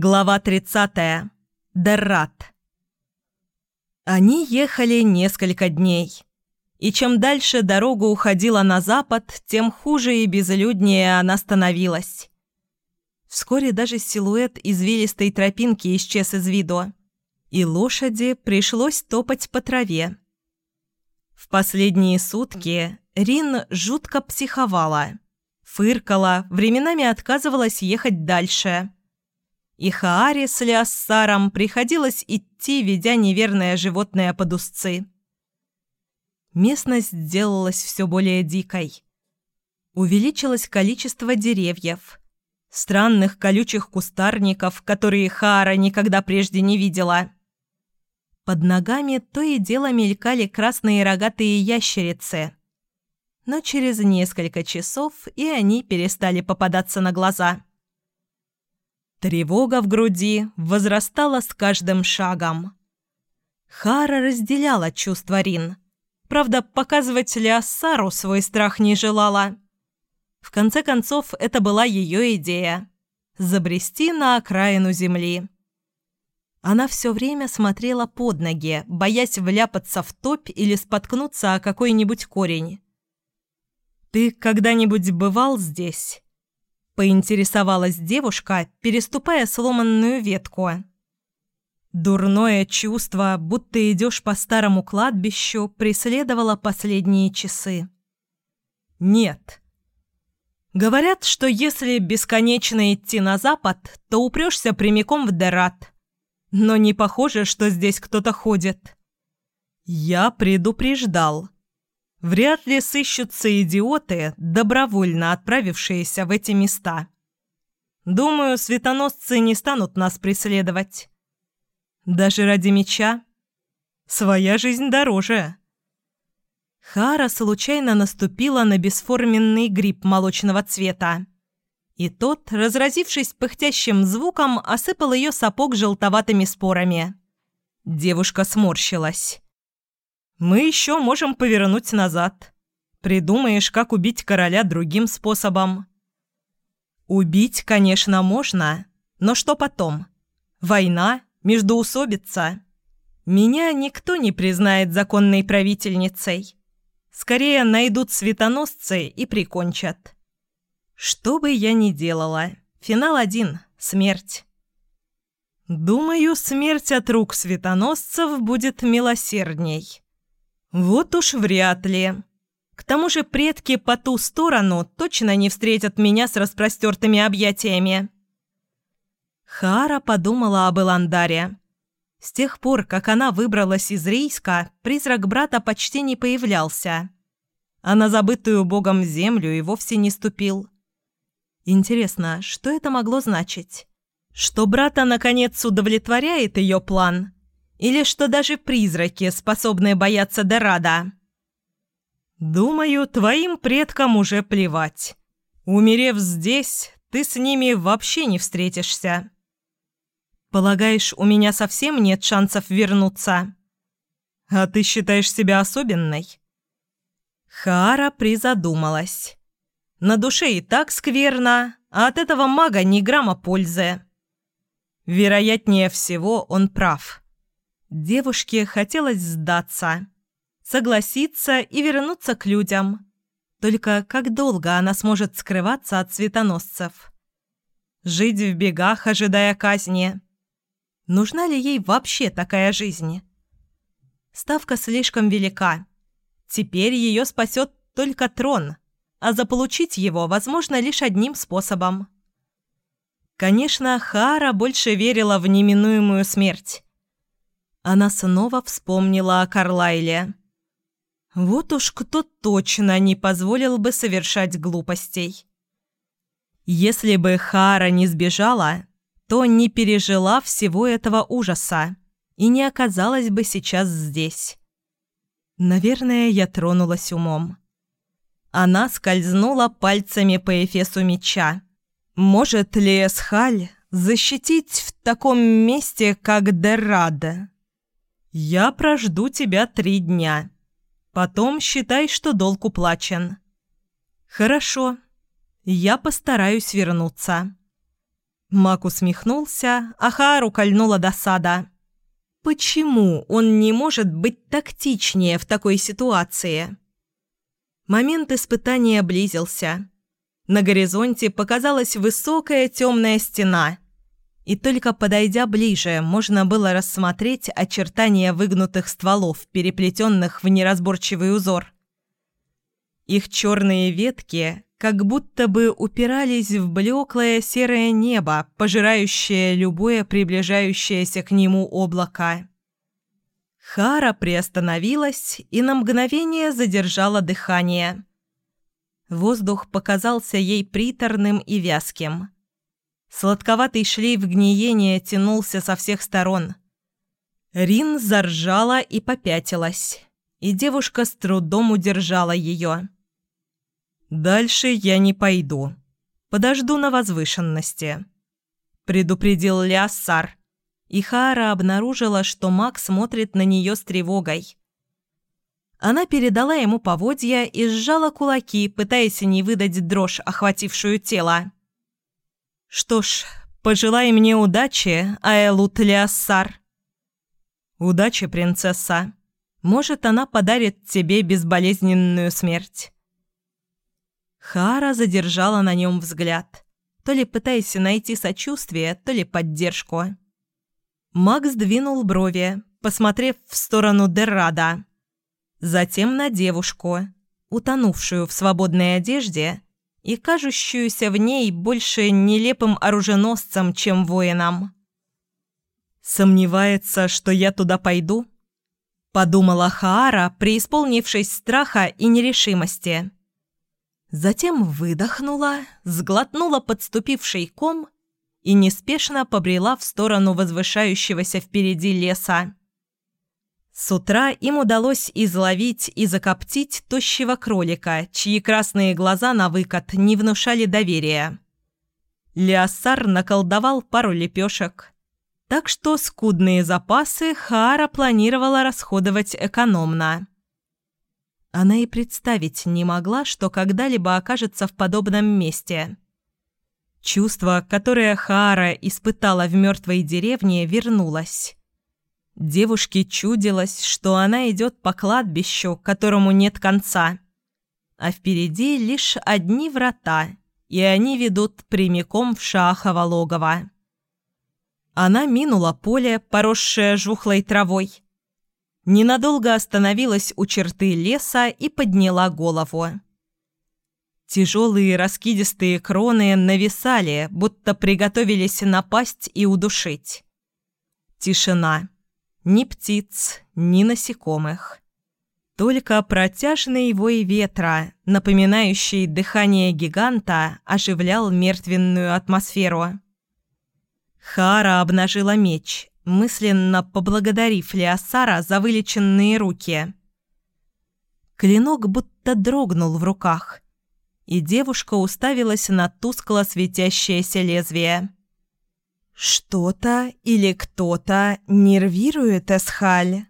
Глава 30. Деррат. Они ехали несколько дней. И чем дальше дорога уходила на запад, тем хуже и безлюднее она становилась. Вскоре даже силуэт извилистой тропинки исчез из виду, и лошади пришлось топать по траве. В последние сутки Рин жутко психовала, фыркала, временами отказывалась ехать дальше – и Хааре с Леоссаром приходилось идти, ведя неверное животное под узцы. Местность сделалась все более дикой. Увеличилось количество деревьев, странных колючих кустарников, которые Хаара никогда прежде не видела. Под ногами то и дело мелькали красные рогатые ящерицы. Но через несколько часов и они перестали попадаться на глаза. Тревога в груди возрастала с каждым шагом. Хара разделяла чувства Рин. Правда, показывать Леоссару свой страх не желала. В конце концов, это была ее идея – забрести на окраину земли. Она все время смотрела под ноги, боясь вляпаться в топь или споткнуться о какой-нибудь корень. «Ты когда-нибудь бывал здесь?» Поинтересовалась девушка, переступая сломанную ветку. Дурное чувство, будто идешь по старому кладбищу, преследовало последние часы. Нет. Говорят, что если бесконечно идти на запад, то упрешься прямиком в Дерат. Но не похоже, что здесь кто-то ходит. Я предупреждал. Вряд ли сыщутся идиоты, добровольно отправившиеся в эти места. Думаю, светоносцы не станут нас преследовать. Даже ради меча. Своя жизнь дороже. Хара случайно наступила на бесформенный гриб молочного цвета. И тот, разразившись пыхтящим звуком, осыпал ее сапог желтоватыми спорами. Девушка сморщилась. Мы еще можем повернуть назад. Придумаешь, как убить короля другим способом. Убить, конечно, можно, но что потом? Война? Междоусобица? Меня никто не признает законной правительницей. Скорее найдут светоносцы и прикончат. Что бы я ни делала, финал один – смерть. Думаю, смерть от рук светоносцев будет милосердней. Вот уж вряд ли. К тому же предки по ту сторону точно не встретят меня с распростертыми объятиями. Хара подумала об Эландаре. С тех пор, как она выбралась из Рейска, призрак брата почти не появлялся. А на забытую богом землю и вовсе не ступил. Интересно, что это могло значить? Что брата, наконец, удовлетворяет ее план – или что даже призраки способны бояться Дорада? Думаю, твоим предкам уже плевать. Умерев здесь, ты с ними вообще не встретишься. Полагаешь, у меня совсем нет шансов вернуться? А ты считаешь себя особенной? Хара призадумалась. На душе и так скверно, а от этого мага ни грамма пользы. Вероятнее всего, он прав. Девушке хотелось сдаться, согласиться и вернуться к людям. Только как долго она сможет скрываться от светоносцев? Жить в бегах, ожидая казни? Нужна ли ей вообще такая жизнь? Ставка слишком велика. Теперь ее спасет только трон, а заполучить его возможно лишь одним способом. Конечно, Хара больше верила в неминуемую смерть она снова вспомнила о Карлайле. Вот уж кто точно не позволил бы совершать глупостей. Если бы Хара не сбежала, то не пережила всего этого ужаса и не оказалась бы сейчас здесь. Наверное, я тронулась умом. Она скользнула пальцами по эфесу меча. Может ли Эсхаль защитить в таком месте, как Деррада? «Я прожду тебя три дня. Потом считай, что долг уплачен». «Хорошо. Я постараюсь вернуться». Мак усмехнулся, а Хаару кольнула досада. Почему он не может быть тактичнее в такой ситуации? Момент испытания близился. На горизонте показалась высокая темная стена, и только подойдя ближе, можно было рассмотреть очертания выгнутых стволов, переплетенных в неразборчивый узор. Их черные ветки как будто бы упирались в блеклое серое небо, пожирающее любое приближающееся к нему облако. Хара приостановилась и на мгновение задержала дыхание. Воздух показался ей приторным и вязким. Сладковатый шлейф гниения тянулся со всех сторон. Рин заржала и попятилась, и девушка с трудом удержала ее. «Дальше я не пойду. Подожду на возвышенности», — предупредил Ляссар. И Хара обнаружила, что Мак смотрит на нее с тревогой. Она передала ему поводья и сжала кулаки, пытаясь не выдать дрожь, охватившую тело. «Что ж, пожелай мне удачи, Аэлут Леоссар». «Удачи, принцесса. Может, она подарит тебе безболезненную смерть». Хара задержала на нем взгляд, то ли пытаясь найти сочувствие, то ли поддержку. Макс двинул брови, посмотрев в сторону Деррада. Затем на девушку, утонувшую в свободной одежде и кажущуюся в ней больше нелепым оруженосцем, чем воином. «Сомневается, что я туда пойду?» – подумала Хаара, преисполнившись страха и нерешимости. Затем выдохнула, сглотнула подступивший ком и неспешно побрела в сторону возвышающегося впереди леса. С утра им удалось изловить и закоптить тощего кролика, чьи красные глаза на выкат не внушали доверия. Леосар наколдовал пару лепешек, так что скудные запасы Хаара планировала расходовать экономно. Она и представить не могла, что когда-либо окажется в подобном месте. Чувство, которое Хаара испытала в мертвой деревне, вернулось. Девушке чудилось, что она идет по кладбищу, которому нет конца. А впереди лишь одни врата, и они ведут прямиком в Шахово логово. Она минула поле, поросшее жухлой травой, ненадолго остановилась у черты леса и подняла голову. Тяжелые раскидистые кроны нависали, будто приготовились напасть и удушить. Тишина. Ни птиц, ни насекомых. Только протяжный вой ветра, напоминающий дыхание гиганта, оживлял мертвенную атмосферу. Хара обнажила меч, мысленно поблагодарив Леосара за вылеченные руки. Клинок будто дрогнул в руках, и девушка уставилась на тускло светящееся лезвие. «Что-то или кто-то нервирует Эсхаль».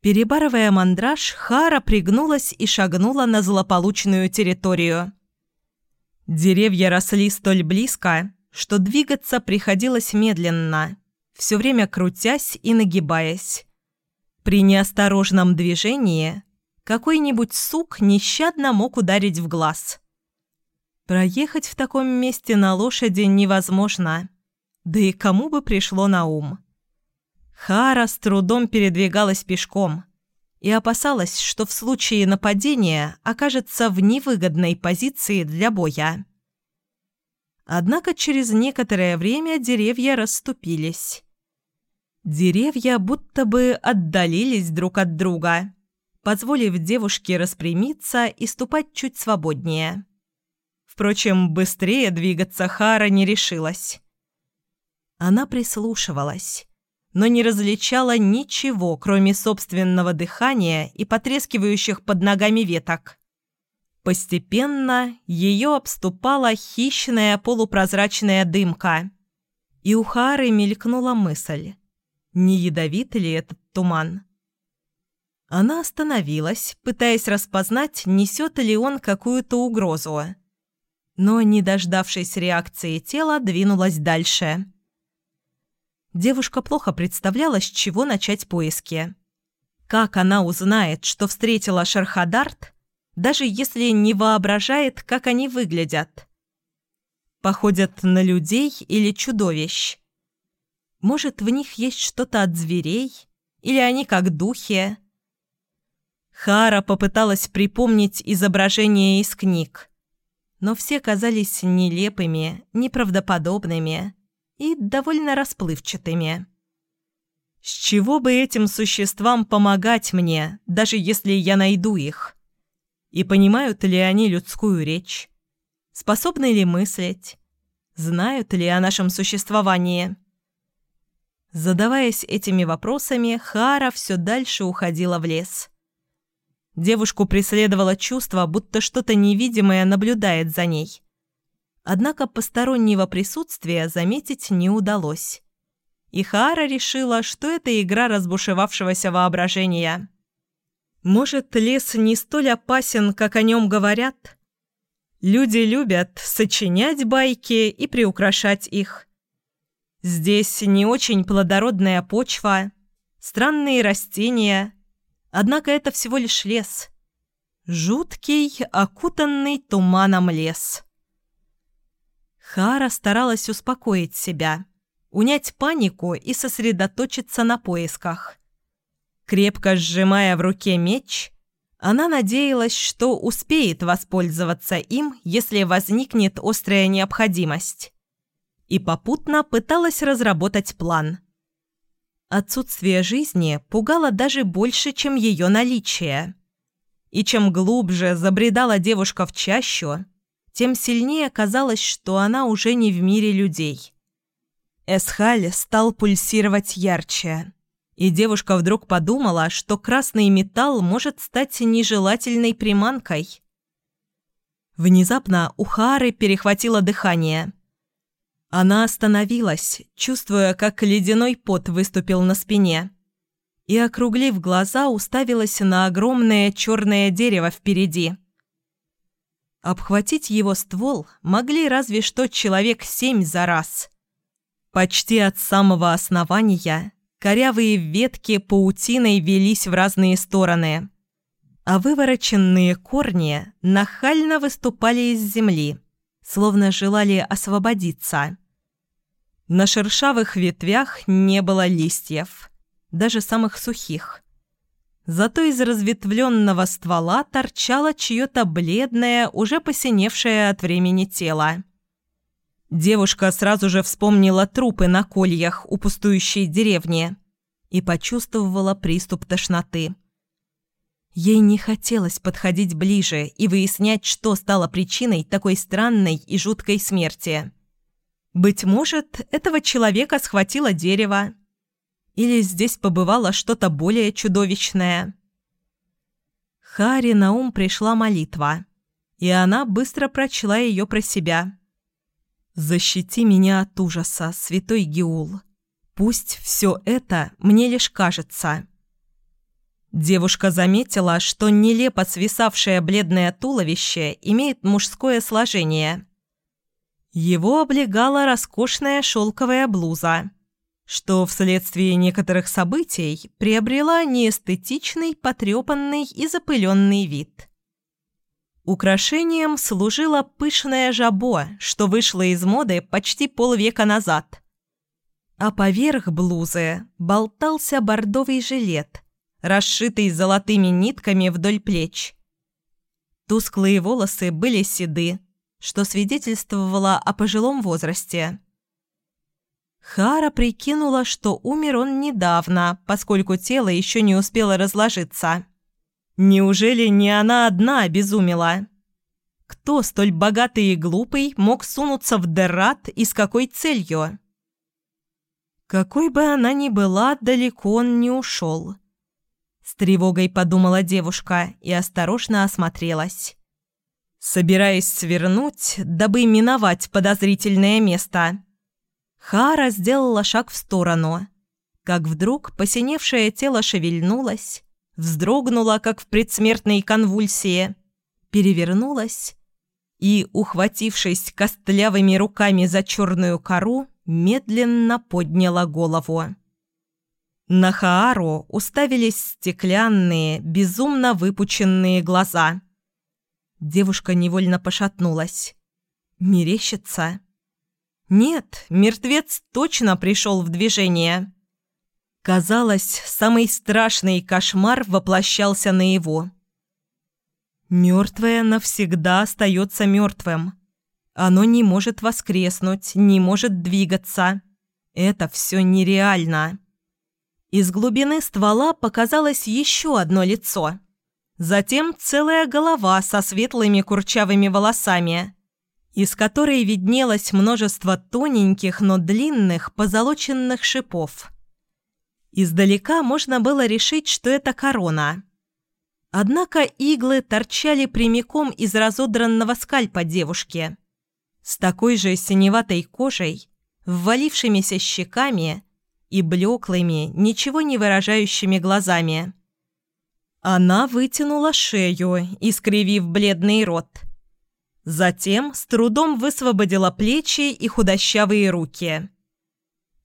Перебарывая мандраж, Хара пригнулась и шагнула на злополучную территорию. Деревья росли столь близко, что двигаться приходилось медленно все время крутясь и нагибаясь. При неосторожном движении какой-нибудь сук нещадно мог ударить в глаз. Проехать в таком месте на лошади невозможно, да и кому бы пришло на ум. Хара с трудом передвигалась пешком и опасалась, что в случае нападения окажется в невыгодной позиции для боя. Однако через некоторое время деревья расступились. Деревья будто бы отдалились друг от друга, позволив девушке распрямиться и ступать чуть свободнее. Впрочем, быстрее двигаться Хара не решилась. Она прислушивалась, но не различала ничего, кроме собственного дыхания и потрескивающих под ногами веток. Постепенно ее обступала хищная полупрозрачная дымка, и у Хары мелькнула мысль, не ядовит ли этот туман. Она остановилась, пытаясь распознать, несет ли он какую-то угрозу. но, не дождавшись реакции тела, двинулась дальше. Девушка плохо представляла, с чего начать поиски. Как она узнает, что встретила Шархадарт, даже если не воображает, как они выглядят? Походят на людей или чудовищ? Может, в них есть что-то от зверей? Или они как духи? Хара попыталась припомнить изображения из книг, но все казались нелепыми, неправдоподобными и довольно расплывчатыми. С чего бы этим существам помогать мне, даже если я найду их? И понимают ли они людскую речь? Способны ли мыслить? Знают ли о нашем существовании? Задаваясь этими вопросами, Хара все дальше уходила в лес. Девушку преследовало чувство, будто что-то невидимое наблюдает за ней. Однако постороннего присутствия заметить не удалось. И Хаара решила, что это игра разбушевавшегося воображения. Может, лес не столь опасен, как о нем говорят? Люди любят сочинять байки и приукрашать их. Здесь не очень плодородная почва, странные растения – Однако это всего лишь лес. Жуткий, окутанный туманом лес. Хара старалась успокоить себя, унять панику и сосредоточиться на поисках. Крепко сжимая в руке меч, она надеялась, что успеет воспользоваться им, если возникнет острая необходимость. И попутно пыталась разработать план – Отсутствие жизни пугало даже больше, чем ее наличие. И чем глубже забредала девушка в чащу, тем сильнее казалось, что она уже не в мире людей. Эсхаль стал пульсировать ярче, и девушка вдруг подумала, что красный металл может стать нежелательной приманкой. Внезапно у Хары перехватило дыхание – она остановилась, чувствуя, как ледяной пот выступил на спине. И, округлив глаза, уставилась на огромное черное дерево впереди. Обхватить его ствол могли разве что человек семь за раз. Почти от самого основания корявые ветки паутиной велись в разные стороны, а вывороченные корни нахально выступали из земли, словно желали освободиться. На шершавых ветвях не было листьев, даже самых сухих. Зато из разветвленного ствола торчало чье-то бледное, уже посиневшее от времени тело. Девушка сразу же вспомнила трупы на кольях у пустующей деревни и почувствовала приступ тошноты. Ей не хотелось подходить ближе и выяснять, что стало причиной такой странной и жуткой смерти. Быть может, этого человека схватило дерево. Или здесь побывало что-то более чудовищное. Хари на ум пришла молитва, и она быстро прочла ее про себя. «Защити меня от ужаса, святой Геул. Пусть все это мне лишь кажется». Девушка заметила, что нелепо свисавшее бледное туловище имеет мужское сложение – его облегала роскошная шелковая блуза, что вследствие некоторых событий приобрела неэстетичный, потрепанный и запыленный вид. Украшением служила пышная жабо, что вышло из моды почти полвека назад. А поверх блузы болтался бордовый жилет, расшитый золотыми нитками вдоль плеч. Тусклые волосы были седы, что свидетельствовало о пожилом возрасте. Хара прикинула, что умер он недавно, поскольку тело еще не успело разложиться. Неужели не она одна обезумела? Кто столь богатый и глупый мог сунуться в Дерат и с какой целью? Какой бы она ни была, далеко он не ушел. С тревогой подумала девушка и осторожно осмотрелась. Собираясь свернуть, дабы миновать подозрительное место, Хара сделала шаг в сторону, как вдруг посиневшее тело шевельнулось, вздрогнуло, как в предсмертной конвульсии, перевернулось и, ухватившись костлявыми руками за черную кору, медленно подняла голову. На Хаару уставились стеклянные, безумно выпученные глаза. Девушка невольно пошатнулась. Мерещится? Нет, мертвец точно пришел в движение. Казалось, самый страшный кошмар воплощался наяву. Мертвое навсегда остается мертвым. Оно не может воскреснуть, не может двигаться. Это все нереально. Из глубины ствола показалось еще одно лицо. Затем целая голова со светлыми курчавыми волосами, из которой виднелось множество тоненьких, но длинных позолоченных шипов. Издалека можно было решить, что это корона – Однако иглы торчали прямиком из разодранного скальпа девушки. С такой же синеватой кожей, ввалившимися щеками и блеклыми, ничего не выражающими глазами. Она вытянула шею, искривив бледный рот. Затем с трудом высвободила плечи и худощавые руки.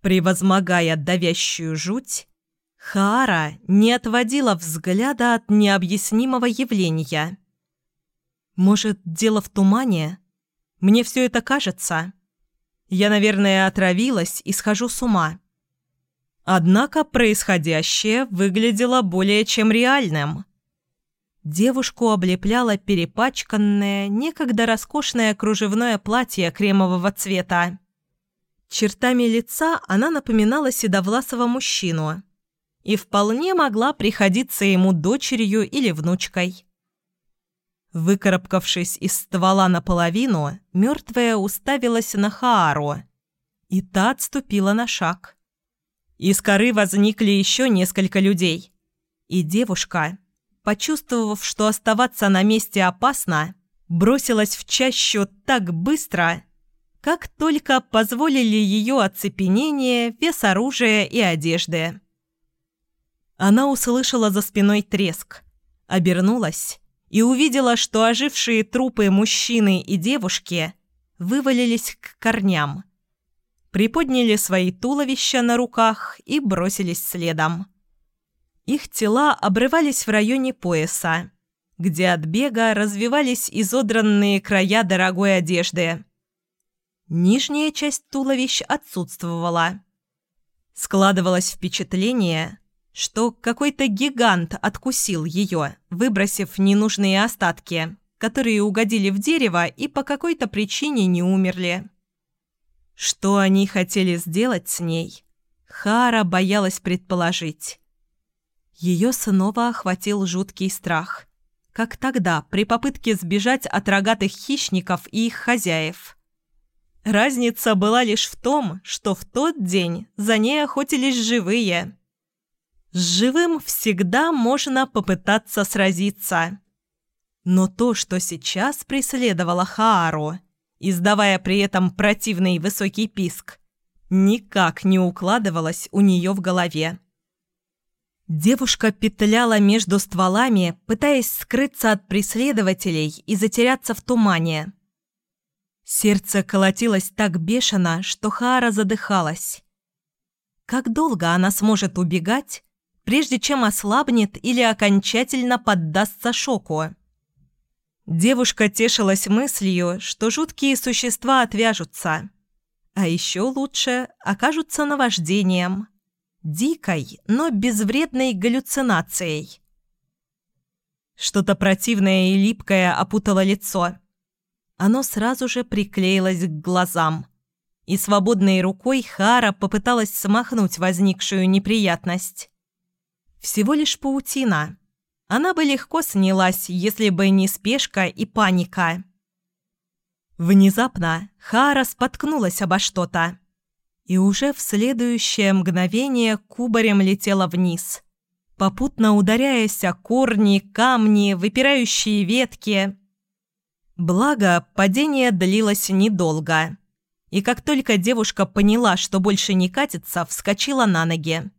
Превозмогая давящую жуть, Хаара не отводила взгляда от необъяснимого явления. «Может, дело в тумане? Мне все это кажется. Я, наверное, отравилась и схожу с ума». Однако происходящее выглядело более чем реальным. Девушку облепляло перепачканное, некогда роскошное кружевное платье кремового цвета. Чертами лица она напоминала седовласого мужчину – и вполне могла приходиться ему дочерью или внучкой. Выкарабкавшись из ствола наполовину, мертвая уставилась на Хаару, и та отступила на шаг. Из коры возникли еще несколько людей, и девушка, почувствовав, что оставаться на месте опасно, бросилась в чащу так быстро, как только позволили ее оцепенение, вес оружия и одежды. Она услышала за спиной треск, обернулась и увидела, что ожившие трупы мужчины и девушки вывалились к корням. Приподняли свои туловища на руках и бросились следом. Их тела обрывались в районе пояса, где от бега развивались изодранные края дорогой одежды. Нижняя часть туловищ отсутствовала. Складывалось впечатление, что какой-то гигант откусил ее, выбросив ненужные остатки, которые угодили в дерево и по какой-то причине не умерли. Что они хотели сделать с ней, Хара боялась предположить. Ее снова охватил жуткий страх, как тогда при попытке сбежать от рогатых хищников и их хозяев. Разница была лишь в том, что в тот день за ней охотились живые – с живым всегда можно попытаться сразиться. Но то, что сейчас преследовало Хаару, издавая при этом противный высокий писк, никак не укладывалось у нее в голове. Девушка петляла между стволами, пытаясь скрыться от преследователей и затеряться в тумане. Сердце колотилось так бешено, что Хаара задыхалась. Как долго она сможет убегать, прежде чем ослабнет или окончательно поддастся шоку. Девушка тешилась мыслью, что жуткие существа отвяжутся. А еще лучше окажутся наваждением. Дикой, но безвредной галлюцинацией. Что-то противное и липкое опутало лицо. Оно сразу же приклеилось к глазам. И свободной рукой Хара попыталась смахнуть возникшую неприятность. Всего лишь паутина. Она бы легко снялась, если бы не спешка и паника. Внезапно Хара споткнулась обо что-то. И уже в следующее мгновение кубарем летела вниз, попутно ударяясь о корни, камни, выпирающие ветки. Благо, падение длилось недолго. И как только девушка поняла, что больше не катится, вскочила на ноги.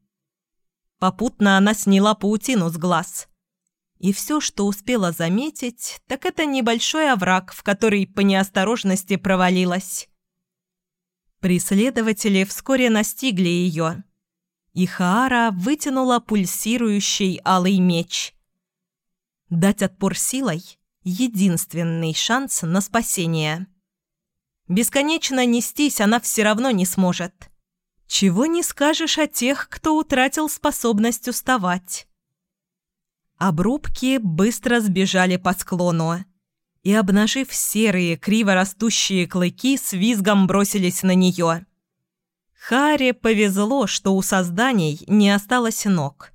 Попутно она сняла паутину с глаз. И все, что успела заметить, так это небольшой овраг, в который по неосторожности провалилась. Преследователи вскоре настигли ее, и Хаара вытянула пульсирующий алый меч. Дать отпор силой — единственный шанс на спасение. Бесконечно нестись она все равно не сможет. Чего не скажешь о тех, кто утратил способность уставать. Обрубки быстро сбежали по склону и, обнажив серые, криво растущие клыки, с визгом бросились на нее. Харе повезло, что у созданий не осталось ног.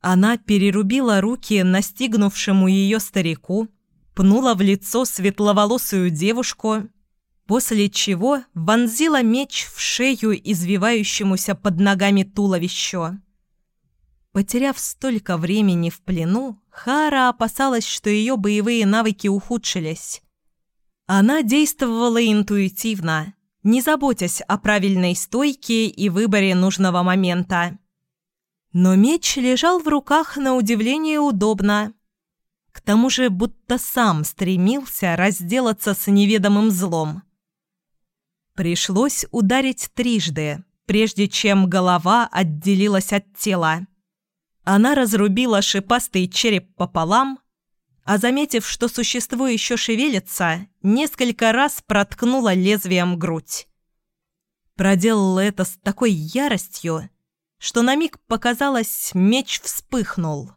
Она перерубила руки настигнувшему ее старику, пнула в лицо светловолосую девушку, после чего вонзила меч в шею извивающемуся под ногами туловищу. Потеряв столько времени в плену, Хара опасалась, что ее боевые навыки ухудшились. Она действовала интуитивно, не заботясь о правильной стойке и выборе нужного момента. Но меч лежал в руках на удивление удобно. К тому же будто сам стремился разделаться с неведомым злом. Пришлось ударить трижды, прежде чем голова отделилась от тела. Она разрубила шипастый череп пополам, а заметив, что существо еще шевелится, несколько раз проткнула лезвием грудь. Проделала это с такой яростью, что на миг показалось, меч вспыхнул.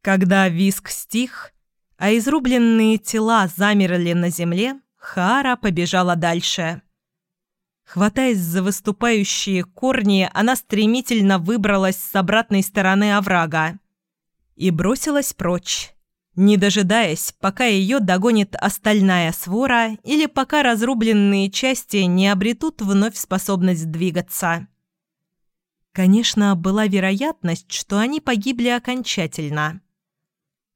Когда виск стих, а изрубленные тела замерли на земле, Хара побежала дальше. Хватаясь за выступающие корни, она стремительно выбралась с обратной стороны оврага и бросилась прочь, не дожидаясь, пока ее догонит остальная свора или пока разрубленные части не обретут вновь способность двигаться. Конечно, была вероятность, что они погибли окончательно.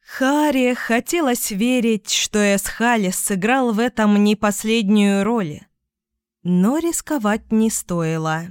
Харе хотелось верить, что Эсхалис сыграл в этом не последнюю роль. Но рисковать не стоило.